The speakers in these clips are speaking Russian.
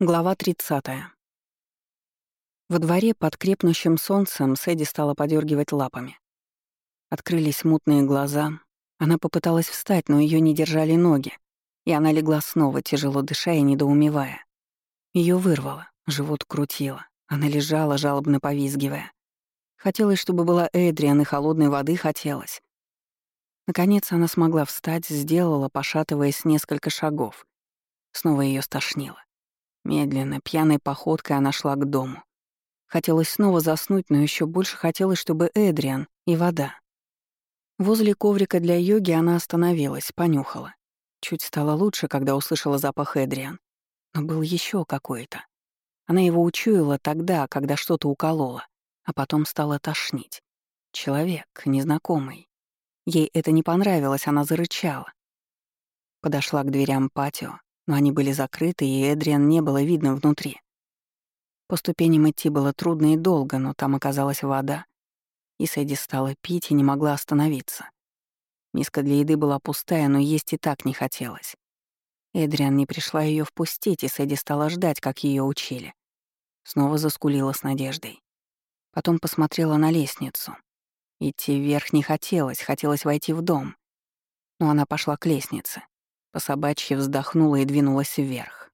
Глава 30. Во дворе под крепнущим солнцем Сэдди стала подергивать лапами. Открылись мутные глаза. Она попыталась встать, но ее не держали ноги, и она легла снова, тяжело дыша и недоумевая. Ее вырвало, живот крутило. Она лежала, жалобно повизгивая. Хотелось, чтобы была Эдриан, и холодной воды хотелось. Наконец она смогла встать, сделала, пошатываясь, несколько шагов. Снова ее стошнило. Медленно, пьяной походкой она шла к дому. Хотелось снова заснуть, но еще больше хотелось, чтобы Эдриан и вода. Возле коврика для йоги она остановилась, понюхала. Чуть стало лучше, когда услышала запах Эдриан. Но был еще какой-то. Она его учуяла тогда, когда что-то уколола, а потом стала тошнить. Человек, незнакомый. Ей это не понравилось, она зарычала. Подошла к дверям патио, но они были закрыты, и Эдриан не было видно внутри. По ступеням идти было трудно и долго, но там оказалась вода. И Сэдди стала пить и не могла остановиться. Миска для еды была пустая, но есть и так не хотелось. Эдриан не пришла ее впустить, и Сэдди стала ждать, как ее учили. Снова заскулила с надеждой. Потом посмотрела на лестницу. Идти вверх не хотелось, хотелось войти в дом. Но она пошла к лестнице. По собачьи вздохнула и двинулась вверх.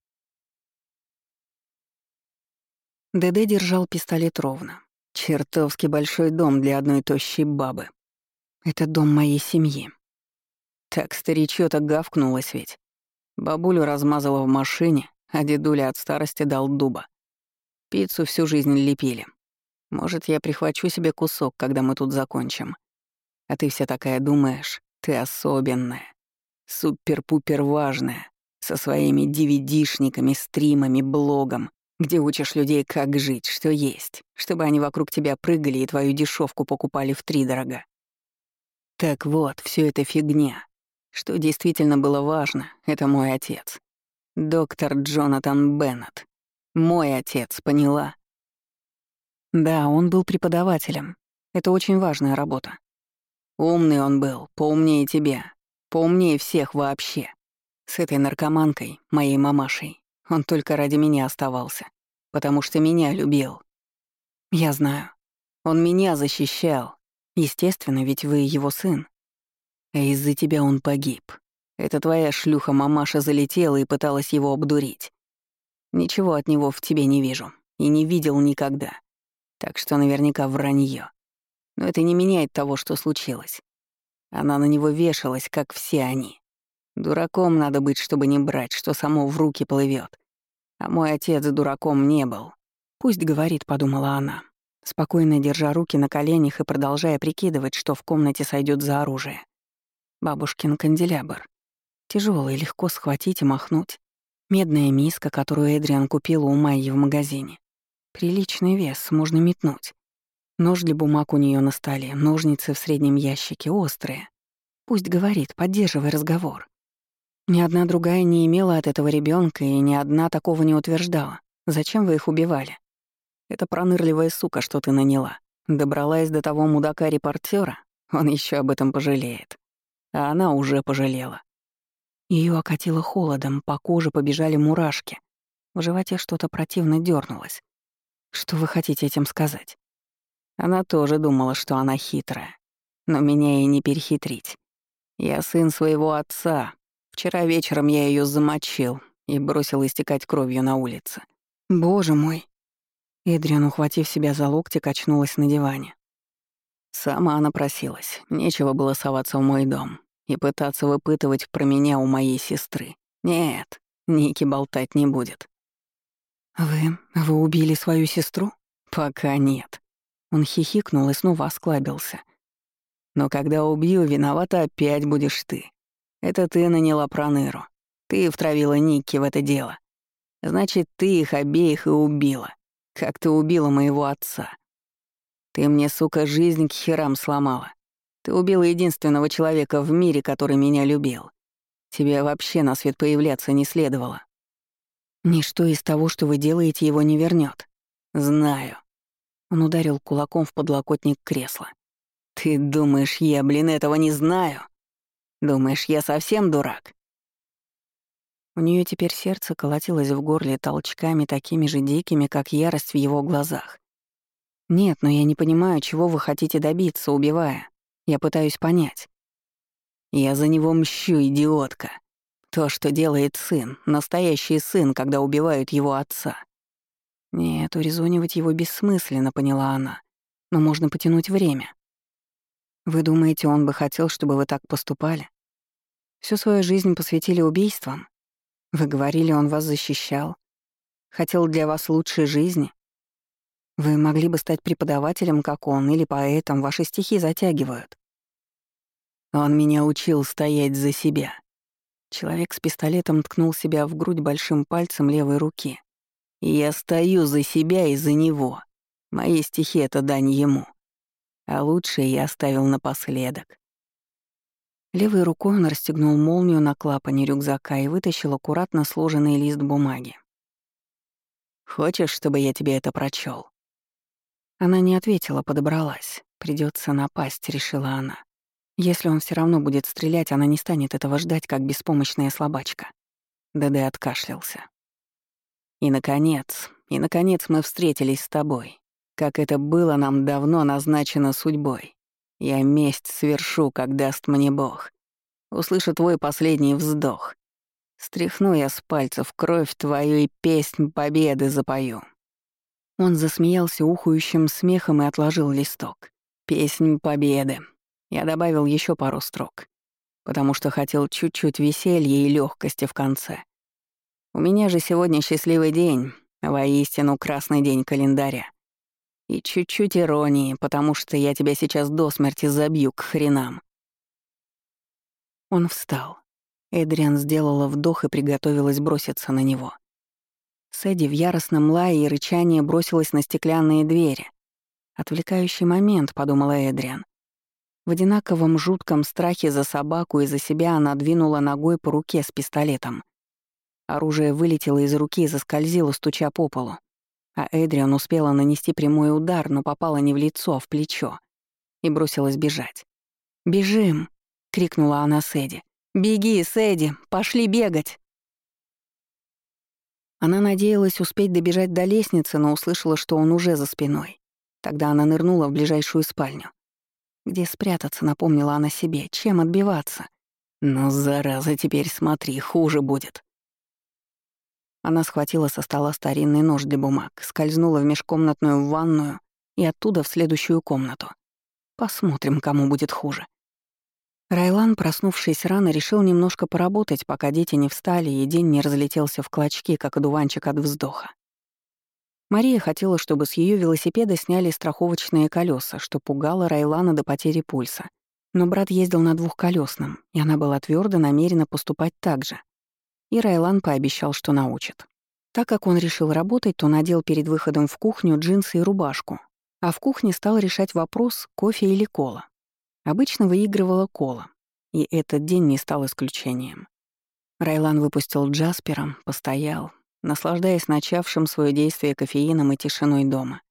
ДД держал пистолет ровно. Чертовски большой дом для одной тощей бабы. Это дом моей семьи. Так старичок-то гавкнулась ведь. Бабулю размазала в машине, а дедуля от старости дал дуба. Пиццу всю жизнь лепили. Может, я прихвачу себе кусок, когда мы тут закончим. А ты вся такая думаешь, ты особенная. Супер-пупер важная, со своими DVD-шниками, стримами, блогом, где учишь людей, как жить, что есть, чтобы они вокруг тебя прыгали и твою дешевку покупали в три дорога. Так вот, все это фигня. Что действительно было важно, это мой отец. Доктор Джонатан Беннет. Мой отец, поняла? Да, он был преподавателем. Это очень важная работа. Умный он был, поумнее тебя, Поумнее всех вообще. С этой наркоманкой, моей мамашей, он только ради меня оставался, потому что меня любил. Я знаю. Он меня защищал. Естественно, ведь вы его сын. А из-за тебя он погиб. Это твоя шлюха-мамаша залетела и пыталась его обдурить. Ничего от него в тебе не вижу. И не видел никогда. Так что наверняка вранье. Но это не меняет того, что случилось. Она на него вешалась, как все они. Дураком надо быть, чтобы не брать, что само в руки плывет. А мой отец дураком не был. Пусть говорит, подумала она, спокойно держа руки на коленях и продолжая прикидывать, что в комнате сойдет за оружие. Бабушкин канделябр. Тяжелый, легко схватить и махнуть. Медная миска, которую Эдриан купила у Майи в магазине. Приличный вес, можно метнуть. Нож для бумаг у нее на столе, ножницы в среднем ящике, острые. Пусть говорит, поддерживай разговор. Ни одна другая не имела от этого ребенка, и ни одна такого не утверждала. Зачем вы их убивали? Это пронырливая сука, что ты наняла. Добралась до того мудака репортера, он еще об этом пожалеет. А она уже пожалела. Ее окатило холодом, по коже побежали мурашки. В животе что-то противно дернулось. Что вы хотите этим сказать? Она тоже думала, что она хитрая. Но меня ей не перехитрить. Я сын своего отца. Вчера вечером я ее замочил и бросил истекать кровью на улице. Боже мой. Эдриан, ухватив себя за локти, качнулась на диване. Сама она просилась. Нечего было соваться в мой дом и пытаться выпытывать про меня у моей сестры. Нет, Ники болтать не будет. «Вы... вы убили свою сестру?» «Пока нет. Он хихикнул и снова осклабился. «Но когда убью, виновата опять будешь ты. Это ты наняла Проныру. Ты втравила Никки в это дело. Значит, ты их обеих и убила. Как ты убила моего отца. Ты мне, сука, жизнь к херам сломала. Ты убила единственного человека в мире, который меня любил. Тебе вообще на свет появляться не следовало. Ничто из того, что вы делаете, его не вернет. Знаю. Он ударил кулаком в подлокотник кресла. «Ты думаешь, я, блин, этого не знаю? Думаешь, я совсем дурак?» У нее теперь сердце колотилось в горле толчками такими же дикими, как ярость в его глазах. «Нет, но я не понимаю, чего вы хотите добиться, убивая. Я пытаюсь понять». «Я за него мщу, идиотка. То, что делает сын, настоящий сын, когда убивают его отца». «Нет, урезонивать его бессмысленно», — поняла она. «Но можно потянуть время». «Вы думаете, он бы хотел, чтобы вы так поступали? Всю свою жизнь посвятили убийствам? Вы говорили, он вас защищал? Хотел для вас лучшей жизни? Вы могли бы стать преподавателем, как он, или поэтом, ваши стихи затягивают. Он меня учил стоять за себя. Человек с пистолетом ткнул себя в грудь большим пальцем левой руки. И я стою за себя и за него. Мои стихи — это дань ему. А лучшее я оставил напоследок. Левой рукой он расстегнул молнию на клапане рюкзака и вытащил аккуратно сложенный лист бумаги. «Хочешь, чтобы я тебе это прочел? Она не ответила, подобралась. Придется напасть, решила она. Если он все равно будет стрелять, она не станет этого ждать, как беспомощная слабачка. ДД откашлялся. И, наконец, и, наконец мы встретились с тобой, как это было нам давно назначено судьбой. Я месть свершу, как даст мне Бог. Услышу твой последний вздох. Стряхну я с пальцев кровь твою и песнь победы запою. Он засмеялся ухующим смехом и отложил листок. «Песнь победы». Я добавил еще пару строк, потому что хотел чуть-чуть веселья и легкости в конце. У меня же сегодня счастливый день, воистину красный день календаря. И чуть-чуть иронии, потому что я тебя сейчас до смерти забью к хренам. Он встал. Эдриан сделала вдох и приготовилась броситься на него. Сэдди в яростном лае и рычании бросилась на стеклянные двери. «Отвлекающий момент», — подумала Эдриан. В одинаковом жутком страхе за собаку и за себя она двинула ногой по руке с пистолетом. Оружие вылетело из руки и заскользило, стуча по полу. А Эдриан успела нанести прямой удар, но попала не в лицо, а в плечо. И бросилась бежать. «Бежим!» — крикнула она Сэдди. «Беги, Сэдди! Пошли бегать!» Она надеялась успеть добежать до лестницы, но услышала, что он уже за спиной. Тогда она нырнула в ближайшую спальню. Где спрятаться, напомнила она себе, чем отбиваться. Но, зараза, теперь смотри, хуже будет. Она схватила со стола старинный нож для бумаг, скользнула в межкомнатную ванную и оттуда в следующую комнату. Посмотрим, кому будет хуже. Райлан, проснувшись рано, решил немножко поработать, пока дети не встали и день не разлетелся в клочки, как одуванчик от вздоха. Мария хотела, чтобы с ее велосипеда сняли страховочные колеса, что пугало Райлана до потери пульса. Но брат ездил на двухколесном, и она была твердо намерена поступать так же. И Райлан пообещал, что научит. Так как он решил работать, то надел перед выходом в кухню джинсы и рубашку, а в кухне стал решать вопрос, кофе или кола. Обычно выигрывала кола, и этот день не стал исключением. Райлан выпустил Джаспера, постоял, наслаждаясь начавшим свое действие кофеином и тишиной дома.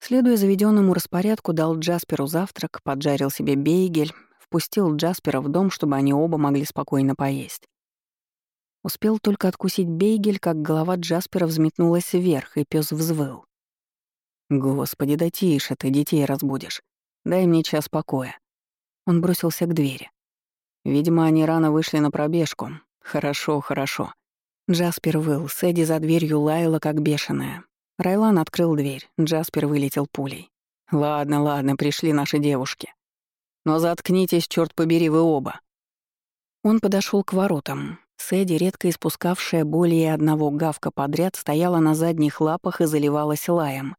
Следуя заведенному распорядку, дал Джасперу завтрак, поджарил себе бейгель, впустил Джаспера в дом, чтобы они оба могли спокойно поесть. Успел только откусить бейгель, как голова Джаспера взметнулась вверх, и пес взвыл. «Господи, да тише ты, детей разбудишь. Дай мне час покоя». Он бросился к двери. Видимо, они рано вышли на пробежку. Хорошо, хорошо. Джаспер выл, Сэдди за дверью лаяла, как бешеная. Райлан открыл дверь, Джаспер вылетел пулей. «Ладно, ладно, пришли наши девушки. Но заткнитесь, черт побери, вы оба». Он подошел к воротам. Сэдди, редко испускавшая более одного гавка подряд, стояла на задних лапах и заливалась лаем.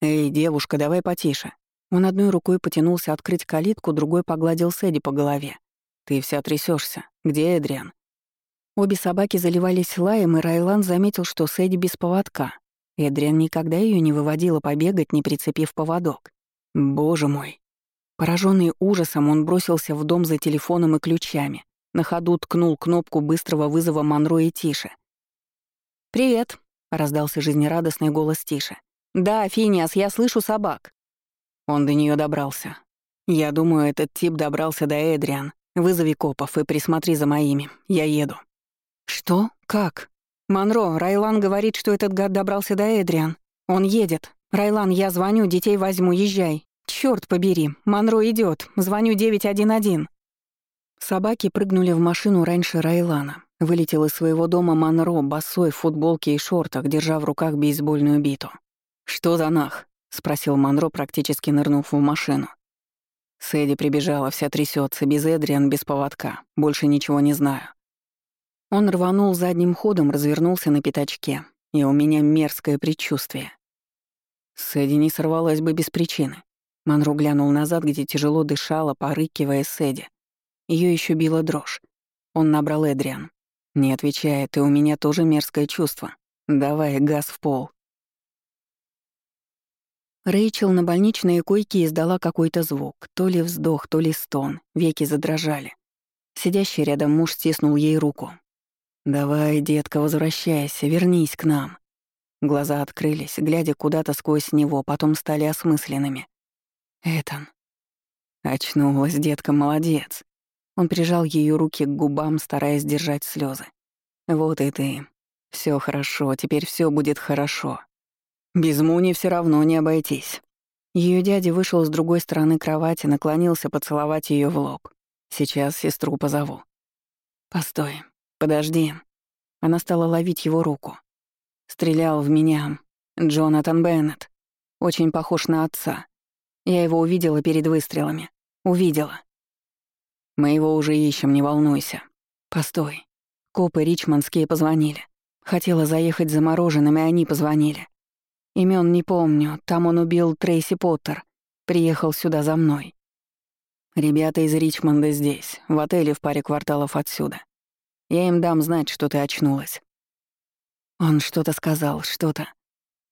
«Эй, девушка, давай потише. Он одной рукой потянулся открыть калитку, другой погладил Сэдди по голове. «Ты вся трясешься. Где Эдриан?» Обе собаки заливались лаем, и Райлан заметил, что Сэдди без поводка. Эдриан никогда ее не выводила побегать, не прицепив поводок. «Боже мой!» Пораженный ужасом, он бросился в дом за телефоном и ключами. На ходу ткнул кнопку быстрого вызова Монро и Тише. «Привет», — раздался жизнерадостный голос Тише. «Да, Финиас, я слышу собак». Он до нее добрался. Я думаю, этот тип добрался до Эдриан. Вызови копов и присмотри за моими. Я еду. «Что? Как?» «Монро, Райлан говорит, что этот гад добрался до Эдриан. Он едет. Райлан, я звоню, детей возьму, езжай. Чёрт побери, Монро идёт. Звоню 911». Собаки прыгнули в машину раньше Райлана. Вылетел из своего дома Монро, босой, в футболке и шортах, держа в руках бейсбольную биту. «Что за нах?» — спросил Монро, практически нырнув в машину. Сэдди прибежала, вся трясется, без Эдриан, без поводка. Больше ничего не знаю. Он рванул задним ходом, развернулся на пятачке, и у меня мерзкое предчувствие. Сэдди не сорвалась бы без причины. Монро глянул назад, где тяжело дышала, порыкивая Сэдди. Ее еще била дрожь. Он набрал Эдриан. Не отвечает, и у меня тоже мерзкое чувство. Давай, газ в пол. Рэйчел на больничной койке издала какой-то звук, то ли вздох, то ли стон, веки задрожали. Сидящий рядом муж стиснул ей руку. «Давай, детка, возвращайся, вернись к нам». Глаза открылись, глядя куда-то сквозь него, потом стали осмысленными. «Этан». Очнулась, детка, молодец. Он прижал ее руки к губам, стараясь держать слезы. «Вот и ты. Все хорошо, теперь все будет хорошо. Без Муни все равно не обойтись». Ее дядя вышел с другой стороны кровати, наклонился поцеловать ее в лоб. «Сейчас сестру позову». «Постой, подожди». Она стала ловить его руку. Стрелял в меня Джонатан Беннет. Очень похож на отца. Я его увидела перед выстрелами. Увидела. Мы его уже ищем, не волнуйся. Постой. Копы ричмондские позвонили. Хотела заехать за мороженым, и они позвонили. Имен не помню, там он убил Трейси Поттер. Приехал сюда за мной. Ребята из Ричмонда здесь, в отеле в паре кварталов отсюда. Я им дам знать, что ты очнулась. Он что-то сказал, что-то.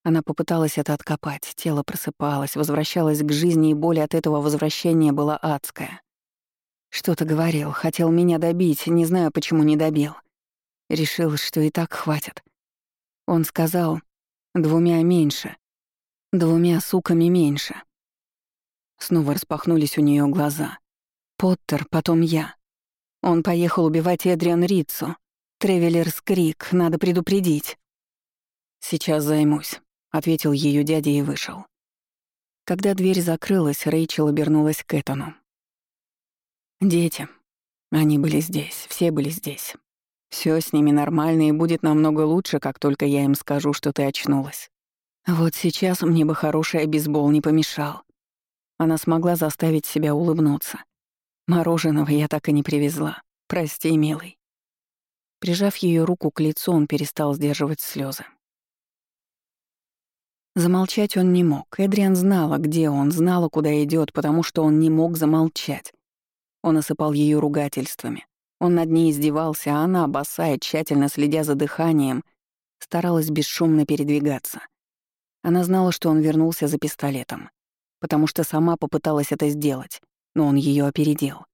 Она попыталась это откопать, тело просыпалось, возвращалось к жизни, и боль от этого возвращения была адская. Что-то говорил, хотел меня добить, не знаю, почему не добил. Решил, что и так хватит. Он сказал, двумя меньше, двумя суками меньше. Снова распахнулись у нее глаза. Поттер, потом я. Он поехал убивать Эдриан Рицу, Тревелерс Крик, надо предупредить. Сейчас займусь, ответил ее дядя и вышел. Когда дверь закрылась, Рэйчел обернулась к Этану. Дети. Они были здесь, все были здесь. Все с ними нормально и будет намного лучше, как только я им скажу, что ты очнулась. Вот сейчас мне бы хороший бейсбол не помешал. Она смогла заставить себя улыбнуться. Мороженого я так и не привезла. Прости, милый. Прижав ее руку к лицу, он перестал сдерживать слезы. Замолчать он не мог. Эдриан знала, где он, знала, куда идет, потому что он не мог замолчать. Он осыпал ее ругательствами. Он над ней издевался, а она, босая, тщательно следя за дыханием, старалась бесшумно передвигаться. Она знала, что он вернулся за пистолетом, потому что сама попыталась это сделать, но он ее опередил.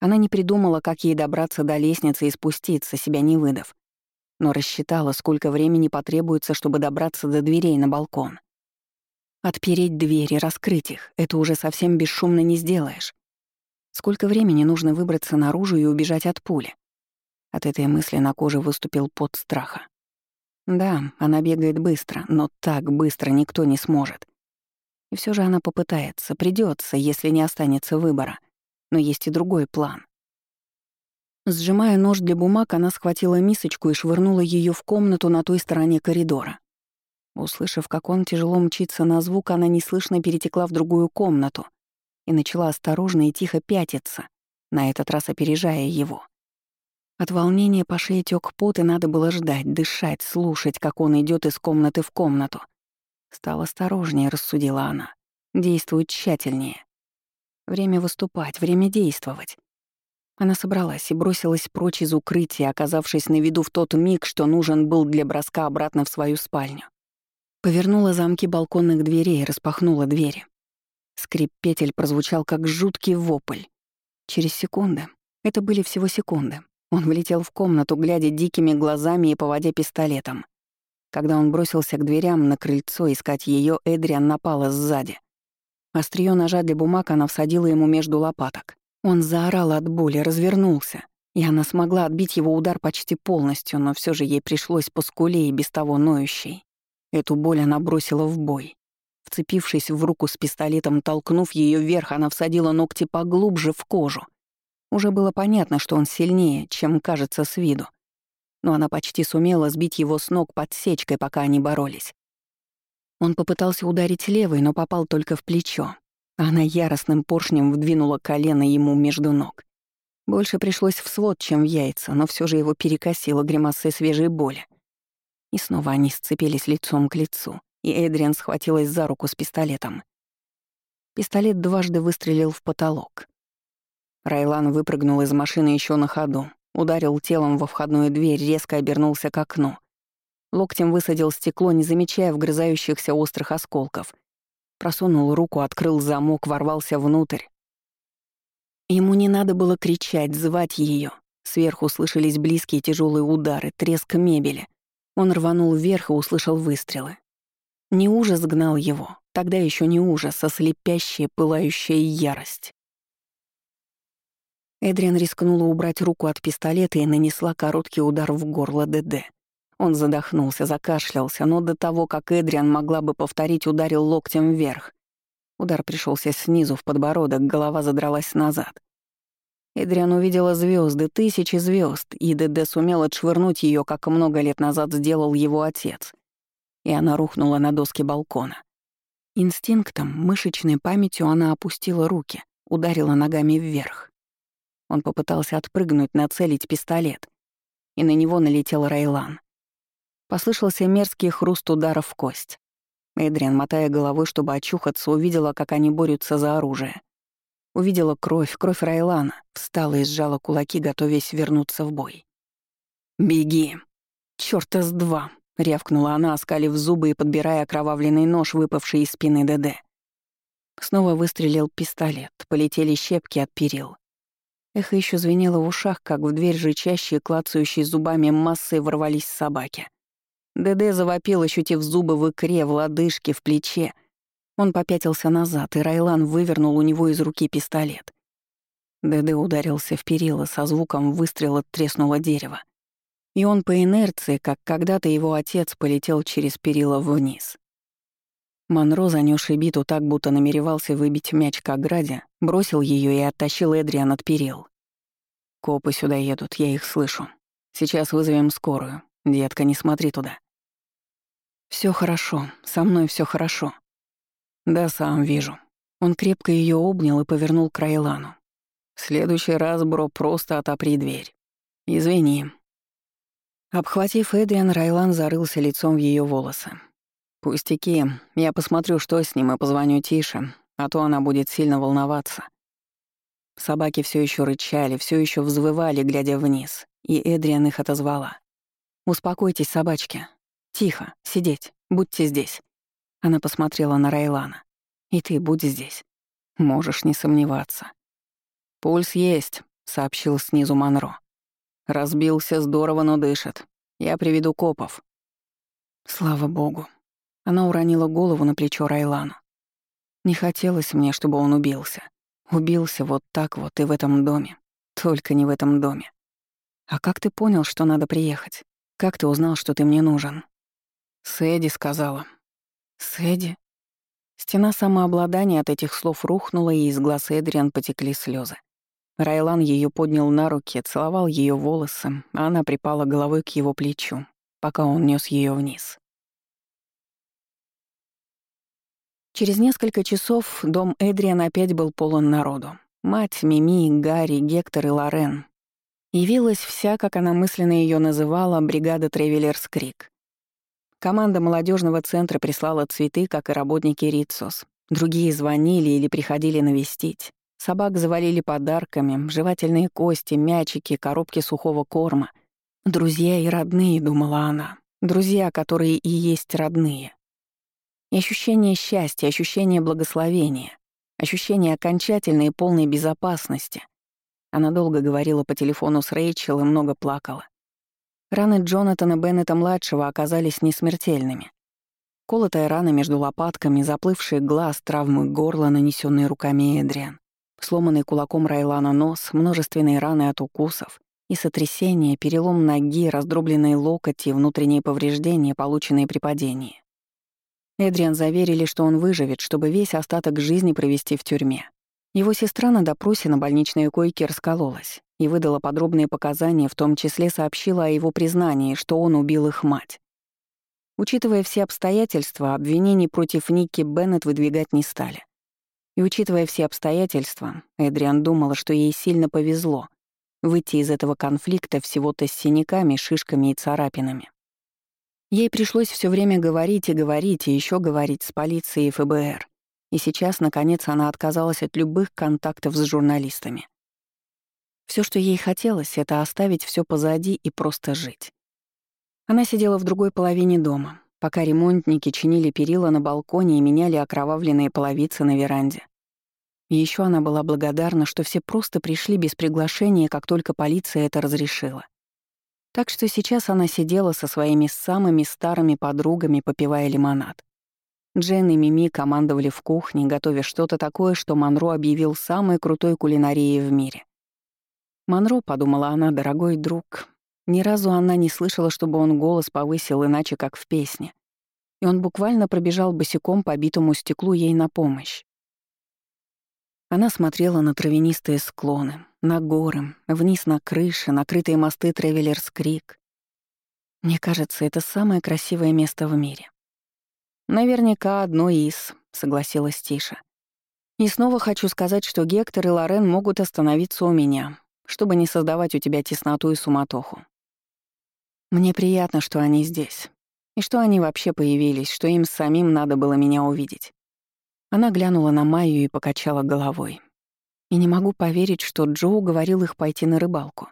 Она не придумала, как ей добраться до лестницы и спуститься, себя не выдав. Но рассчитала, сколько времени потребуется, чтобы добраться до дверей на балкон. Отпереть двери, раскрыть их — это уже совсем бесшумно не сделаешь. Сколько времени нужно выбраться наружу и убежать от пули? От этой мысли на коже выступил пот страха. Да, она бегает быстро, но так быстро никто не сможет. И все же она попытается, придется, если не останется выбора — но есть и другой план. Сжимая нож для бумаг, она схватила мисочку и швырнула ее в комнату на той стороне коридора. Услышав, как он тяжело мчится на звук, она неслышно перетекла в другую комнату и начала осторожно и тихо пятиться, на этот раз опережая его. От волнения по шее тёк пот, и надо было ждать, дышать, слушать, как он идет из комнаты в комнату. Стал осторожнее, рассудила она. Действует тщательнее. Время выступать, время действовать. Она собралась и бросилась прочь из укрытия, оказавшись на виду в тот миг, что нужен был для броска обратно в свою спальню. Повернула замки балконных дверей и распахнула двери. Скрип петель прозвучал как жуткий вопль. Через секунды, это были всего секунды, он влетел в комнату, глядя дикими глазами и поводя пистолетом. Когда он бросился к дверям на крыльцо искать ее, Эдриан напала сзади. Остриё ножа для бумаг она всадила ему между лопаток. Он заорал от боли, развернулся. И она смогла отбить его удар почти полностью, но все же ей пришлось по скуле и без того ноющей. Эту боль она бросила в бой. Вцепившись в руку с пистолетом, толкнув ее вверх, она всадила ногти поглубже в кожу. Уже было понятно, что он сильнее, чем кажется с виду. Но она почти сумела сбить его с ног подсечкой, пока они боролись. Он попытался ударить левой, но попал только в плечо. Она яростным поршнем вдвинула колено ему между ног. Больше пришлось в свод, чем в яйца, но все же его перекосило гримасой свежей боли. И снова они сцепились лицом к лицу, и Эдриан схватилась за руку с пистолетом. Пистолет дважды выстрелил в потолок. Райлан выпрыгнул из машины еще на ходу, ударил телом во входную дверь, резко обернулся к окну. Локтем высадил стекло, не замечая вгрызающихся острых осколков. Просунул руку, открыл замок, ворвался внутрь. Ему не надо было кричать, звать ее. Сверху слышались близкие тяжелые удары, треск мебели. Он рванул вверх и услышал выстрелы. Не ужас гнал его, тогда еще не ужас, а слепящая, пылающая ярость. Эдриан рискнула убрать руку от пистолета и нанесла короткий удар в горло ДД. Он задохнулся, закашлялся, но до того, как Эдриан могла бы повторить, ударил локтем вверх. Удар пришелся снизу в подбородок, голова задралась назад. Эдриан увидела звезды, тысячи звезд, и ДД сумел отшвырнуть ее, как много лет назад сделал его отец. И она рухнула на доски балкона. Инстинктом, мышечной памятью она опустила руки, ударила ногами вверх. Он попытался отпрыгнуть, нацелить пистолет. И на него налетел Райлан. Послышался мерзкий хруст ударов в кость. Эдриан, мотая головой, чтобы очухаться, увидела, как они борются за оружие. Увидела кровь, кровь Райлана, встала и сжала кулаки, готовясь вернуться в бой. «Беги! Чёрта с два!» — рявкнула она, оскалив зубы и подбирая окровавленный нож, выпавший из спины ДД. Снова выстрелил пистолет, полетели щепки от перил. Эхо еще звенело в ушах, как в дверь рычащие, клацающие зубами массы ворвались собаки. ДД завопил, ощутив зубы в икре, в лодыжке, в плече. Он попятился назад, и Райлан вывернул у него из руки пистолет. ДД ударился в перила, со звуком выстрела треснуло дерево. И он по инерции, как когда-то его отец, полетел через перила вниз. Монро, занесший биту так, будто намеревался выбить мяч к ограде, бросил ее и оттащил Эдриан от перил. «Копы сюда едут, я их слышу. Сейчас вызовем скорую. Детка, не смотри туда». Все хорошо, со мной все хорошо». «Да, сам вижу». Он крепко ее обнял и повернул к Райлану. «В следующий раз, бро, просто отопри дверь. Извини». Обхватив Эдриан, Райлан зарылся лицом в ее волосы. «Пустяки. Я посмотрю, что с ним, и позвоню Тише, а то она будет сильно волноваться». Собаки все еще рычали, все еще взвывали, глядя вниз, и Эдриан их отозвала. «Успокойтесь, собачки. Тихо, сидеть, будьте здесь». Она посмотрела на Райлана. «И ты будь здесь. Можешь не сомневаться». «Пульс есть», — сообщил снизу Монро. «Разбился здорово, но дышит. Я приведу копов». Слава богу, она уронила голову на плечо Райлану. Не хотелось мне, чтобы он убился. Убился вот так вот и в этом доме. Только не в этом доме. А как ты понял, что надо приехать? Как ты узнал, что ты мне нужен? Сэдди сказала. Сэдди? Стена самообладания от этих слов рухнула, и из глаз Эдриан потекли слезы. Райлан ее поднял на руки, целовал ее волосы, а она припала головой к его плечу, пока он нес ее вниз. Через несколько часов дом Эдриан опять был полон народу. Мать, Мими, Гарри, Гектор и Лорен. Явилась вся, как она мысленно ее называла, бригада Тревелерс Крик. Команда молодежного центра прислала цветы, как и работники Рицос. Другие звонили или приходили навестить. Собак завалили подарками, жевательные кости, мячики, коробки сухого корма. Друзья и родные, думала она. Друзья, которые и есть родные. И ощущение счастья, ощущение благословения, ощущение окончательной и полной безопасности. Она долго говорила по телефону с Рэйчел и много плакала. Раны Джонатана Беннета-младшего оказались несмертельными. Колотая рана между лопатками, заплывший глаз, травмы горла, нанесенные руками Эдриан, сломанный кулаком Райлана нос, множественные раны от укусов И сотрясение, перелом ноги, раздробленные локоти, внутренние повреждения, полученные при падении. Эдриан заверили, что он выживет, чтобы весь остаток жизни провести в тюрьме. Его сестра на допросе на больничной койке раскололась и выдала подробные показания, в том числе сообщила о его признании, что он убил их мать. Учитывая все обстоятельства, обвинений против Ники Беннет выдвигать не стали. И учитывая все обстоятельства, Эдриан думала, что ей сильно повезло выйти из этого конфликта всего-то с синяками, шишками и царапинами. Ей пришлось все время говорить и говорить, и еще говорить с полицией и ФБР. И сейчас, наконец, она отказалась от любых контактов с журналистами. Все, что ей хотелось, это оставить все позади и просто жить. Она сидела в другой половине дома, пока ремонтники чинили перила на балконе и меняли окровавленные половицы на веранде. И еще она была благодарна, что все просто пришли без приглашения, как только полиция это разрешила. Так что сейчас она сидела со своими самыми старыми подругами, попивая лимонад. Джен и Мими командовали в кухне, готовя что-то такое, что Монро объявил самой крутой кулинарией в мире. Монро, подумала она, дорогой друг. Ни разу она не слышала, чтобы он голос повысил иначе, как в песне. И он буквально пробежал босиком по битому стеклу ей на помощь. Она смотрела на травянистые склоны, на горы, вниз на крыши, накрытые мосты Тревелерс Крик. Мне кажется, это самое красивое место в мире. «Наверняка одно из», — согласилась Тиша. «И снова хочу сказать, что Гектор и Лорен могут остановиться у меня, чтобы не создавать у тебя тесноту и суматоху. Мне приятно, что они здесь, и что они вообще появились, что им самим надо было меня увидеть». Она глянула на Майю и покачала головой. И не могу поверить, что Джо уговорил их пойти на рыбалку.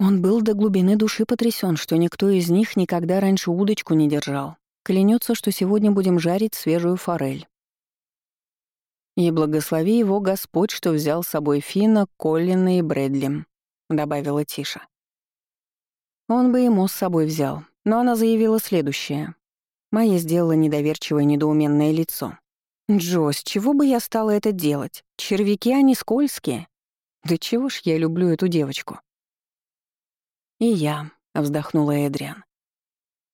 Он был до глубины души потрясен, что никто из них никогда раньше удочку не держал, Клянется, что сегодня будем жарить свежую форель. «И благослови его Господь, что взял с собой Фина, Коллина и Брэдли», — добавила Тиша. Он бы ему с собой взял, но она заявила следующее. Майя сделала недоверчивое недоуменное лицо. «Джо, с чего бы я стала это делать? Червяки, они скользкие. Да чего ж я люблю эту девочку?» «И я», — вздохнула Эдриан.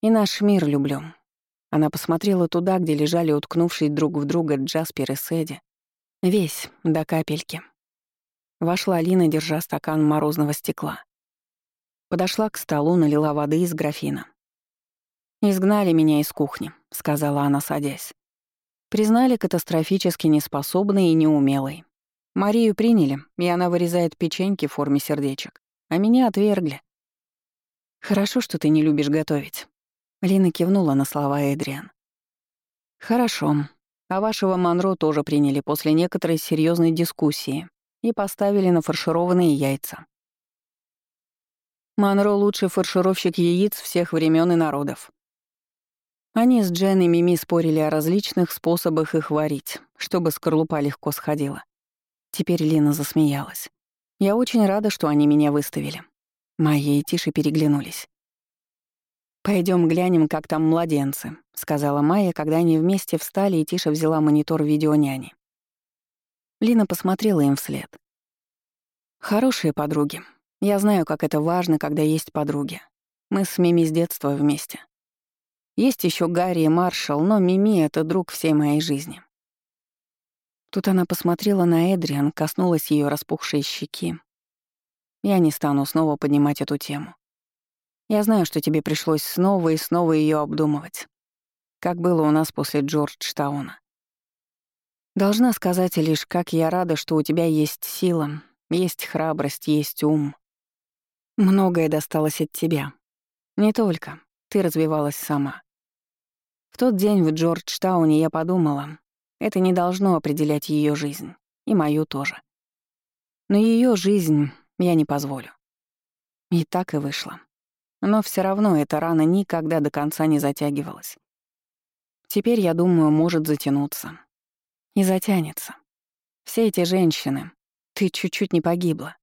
«И наш мир люблю. Она посмотрела туда, где лежали уткнувшие друг в друга Джаспер и Сэдди. Весь, до капельки. Вошла Алина, держа стакан морозного стекла. Подошла к столу, налила воды из графина. «Изгнали меня из кухни», — сказала она, садясь. Признали катастрофически неспособной и неумелой. Марию приняли, и она вырезает печеньки в форме сердечек, а меня отвергли. «Хорошо, что ты не любишь готовить», Лина кивнула на слова Эдриан. «Хорошо. А вашего Монро тоже приняли после некоторой серьезной дискуссии и поставили на фаршированные яйца. Монро — лучший фаршировщик яиц всех времен и народов. Они с Джен и Мими спорили о различных способах их варить, чтобы скорлупа легко сходила. Теперь Лина засмеялась. «Я очень рада, что они меня выставили». Майя и Тиша переглянулись. Пойдем глянем, как там младенцы», — сказала Майя, когда они вместе встали, и Тиша взяла монитор видеоняни. Лина посмотрела им вслед. «Хорошие подруги. Я знаю, как это важно, когда есть подруги. Мы с Мими с детства вместе. Есть еще Гарри и Маршал, но Мими — это друг всей моей жизни». Тут она посмотрела на Эдриан, коснулась ее распухшей щеки. Я не стану снова поднимать эту тему. Я знаю, что тебе пришлось снова и снова ее обдумывать. Как было у нас после Джорджтауна. Должна сказать лишь, как я рада, что у тебя есть сила, есть храбрость, есть ум. Многое досталось от тебя. Не только. Ты развивалась сама. В тот день в Джорджтауне я подумала, это не должно определять ее жизнь. И мою тоже. Но ее жизнь я не позволю. И так и вышло. Но все равно эта рана никогда до конца не затягивалась. Теперь, я думаю, может затянуться. И затянется. Все эти женщины, ты чуть-чуть не погибла.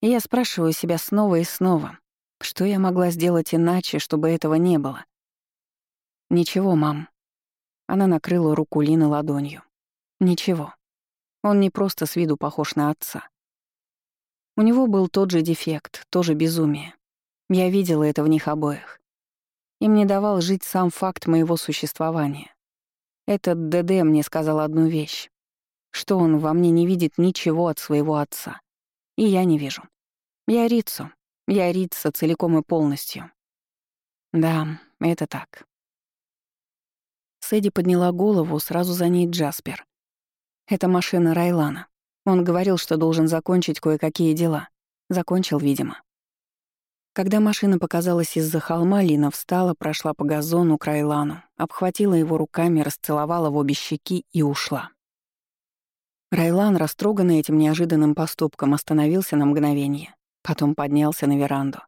И я спрашиваю себя снова и снова, что я могла сделать иначе, чтобы этого не было. Ничего, мам. Она накрыла руку Лины ладонью. Ничего. Он не просто с виду похож на отца. У него был тот же дефект, тоже безумие. Я видела это в них обоих. Им не давал жить сам факт моего существования. Этот ДД мне сказал одну вещь, что он во мне не видит ничего от своего отца. И я не вижу. Я Рицу. Я Рица целиком и полностью. Да, это так. Сэдди подняла голову, сразу за ней Джаспер. Это машина Райлана. Он говорил, что должен закончить кое-какие дела. Закончил, видимо. Когда машина показалась из-за холма, Лина встала, прошла по газону к Райлану, обхватила его руками, расцеловала в обе щеки и ушла. Райлан, растроганный этим неожиданным поступком, остановился на мгновение, потом поднялся на веранду.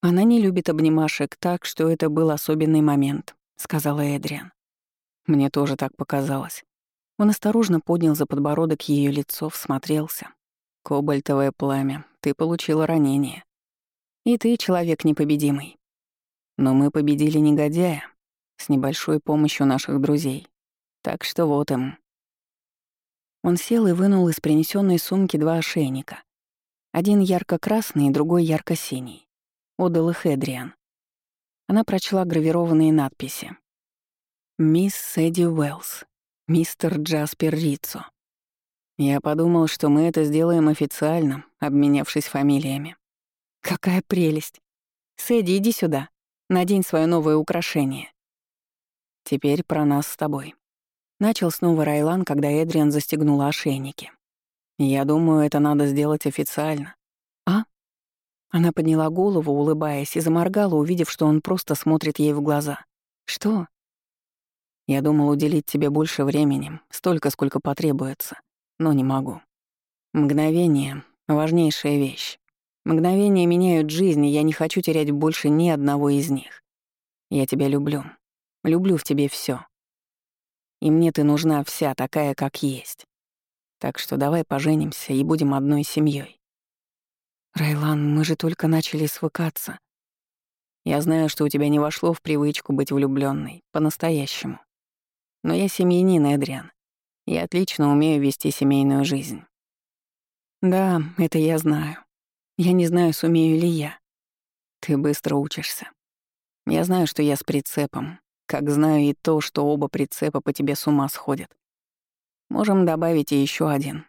«Она не любит обнимашек так, что это был особенный момент», — сказала Эдриан. Мне тоже так показалось. Он осторожно поднял за подбородок ее лицо, всмотрелся. «Кобальтовое пламя, ты получила ранение. И ты человек непобедимый. Но мы победили негодяя с небольшой помощью наших друзей. Так что вот им». Он сел и вынул из принесенной сумки два ошейника. Один ярко-красный, другой ярко-синий. Отдал их Эдриан. Она прочла гравированные надписи. «Мисс Сэдди Уэллс», мистер Джаспер Рицо. Я подумал, что мы это сделаем официально, обменявшись фамилиями. Какая прелесть. Сэдди, иди сюда. Надень свое новое украшение. Теперь про нас с тобой. Начал снова Райлан, когда Эдриан застегнула ошейники. Я думаю, это надо сделать официально. А? Она подняла голову, улыбаясь, и заморгала, увидев, что он просто смотрит ей в глаза. Что? Я думал уделить тебе больше времени, столько, сколько потребуется, но не могу. Мгновение — важнейшая вещь. Мгновения меняют жизнь, и я не хочу терять больше ни одного из них. Я тебя люблю. Люблю в тебе все. И мне ты нужна вся такая, как есть. Так что давай поженимся и будем одной семьей. Райлан, мы же только начали свыкаться. Я знаю, что у тебя не вошло в привычку быть влюбленной по-настоящему. Но я семьянин, Эдриан. Я отлично умею вести семейную жизнь. Да, это я знаю. Я не знаю, сумею ли я. Ты быстро учишься. Я знаю, что я с прицепом, как знаю и то, что оба прицепа по тебе с ума сходят. Можем добавить и еще один,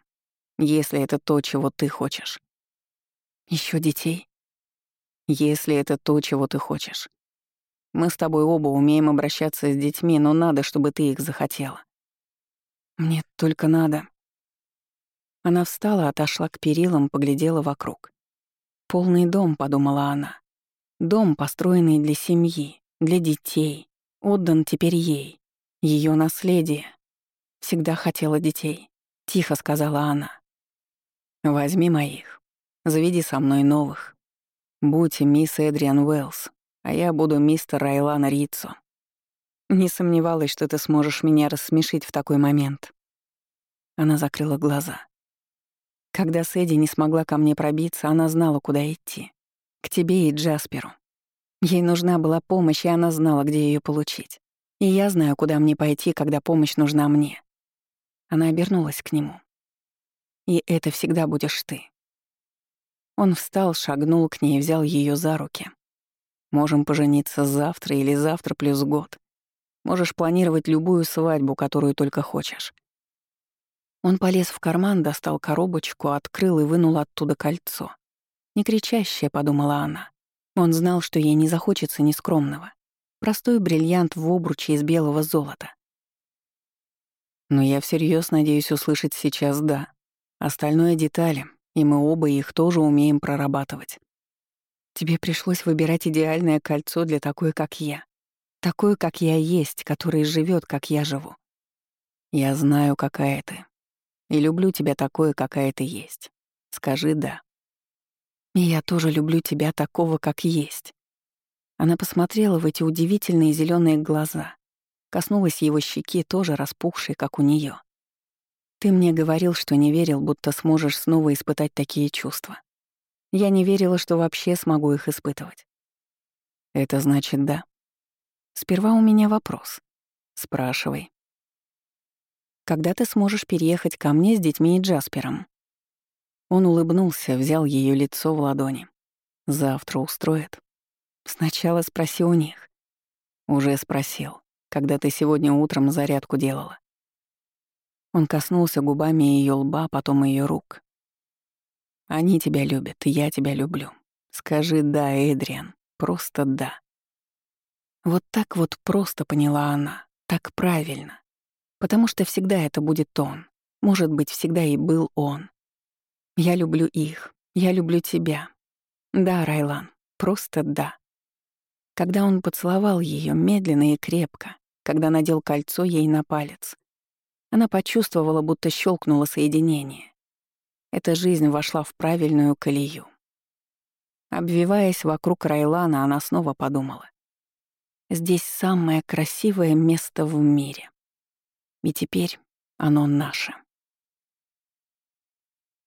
если это то, чего ты хочешь. Еще детей? Если это то, чего ты хочешь. Мы с тобой оба умеем обращаться с детьми, но надо, чтобы ты их захотела. Мне только надо. Она встала, отошла к перилам, поглядела вокруг. Полный дом, подумала она. Дом, построенный для семьи, для детей, отдан теперь ей. Ее наследие. Всегда хотела детей, тихо сказала она. Возьми моих. Заведи со мной новых. Будь мисс Эдриан Уэллс, а я буду мистер Райлана Рицо. Не сомневалась, что ты сможешь меня рассмешить в такой момент. Она закрыла глаза. Когда Сэдди не смогла ко мне пробиться, она знала, куда идти. К тебе и Джасперу. Ей нужна была помощь, и она знала, где ее получить. И я знаю, куда мне пойти, когда помощь нужна мне. Она обернулась к нему. И это всегда будешь ты. Он встал, шагнул к ней, взял ее за руки. Можем пожениться завтра или завтра плюс год. Можешь планировать любую свадьбу, которую только хочешь. Он полез в карман, достал коробочку, открыл и вынул оттуда кольцо. Не кричащее, подумала она. Он знал, что ей не захочется нескромного. Простой бриллиант в обруче из белого золота. Но я всерьез надеюсь услышать сейчас «да». Остальное — детали, и мы оба их тоже умеем прорабатывать. Тебе пришлось выбирать идеальное кольцо для такой, как я. Такой, как я есть, который живет, как я живу. Я знаю, какая ты. И люблю тебя такое, какая ты есть. Скажи «да». И я тоже люблю тебя такого, как есть. Она посмотрела в эти удивительные зеленые глаза, коснулась его щеки, тоже распухшей, как у нее. Ты мне говорил, что не верил, будто сможешь снова испытать такие чувства. Я не верила, что вообще смогу их испытывать. Это значит да. Сперва у меня вопрос. Спрашивай. Когда ты сможешь переехать ко мне с детьми и Джаспером? Он улыбнулся, взял ее лицо в ладони. Завтра устроит. Сначала спроси у них. Уже спросил, когда ты сегодня утром зарядку делала. Он коснулся губами ее лба, потом ее рук. Они тебя любят, я тебя люблю. Скажи «да», Эдриан, просто «да». Вот так вот просто поняла она, так правильно. Потому что всегда это будет он. Может быть, всегда и был он. Я люблю их. Я люблю тебя. Да, Райлан, просто да. Когда он поцеловал ее медленно и крепко, когда надел кольцо ей на палец, она почувствовала, будто щелкнуло соединение. Эта жизнь вошла в правильную колею. Обвиваясь вокруг Райлана, она снова подумала. Здесь самое красивое место в мире. И теперь оно наше.